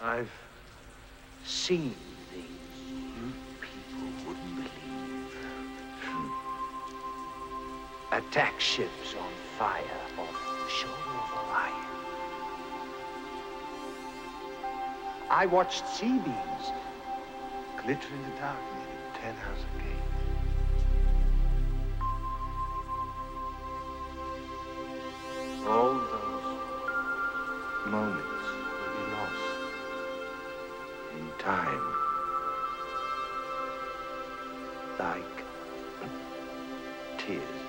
I've seen things you people wouldn't believe. Attack ships on fire off the shore of Orion. I watched C-beams glitter in the dark near Tannhäuser Gate. All those moments time. Like tears.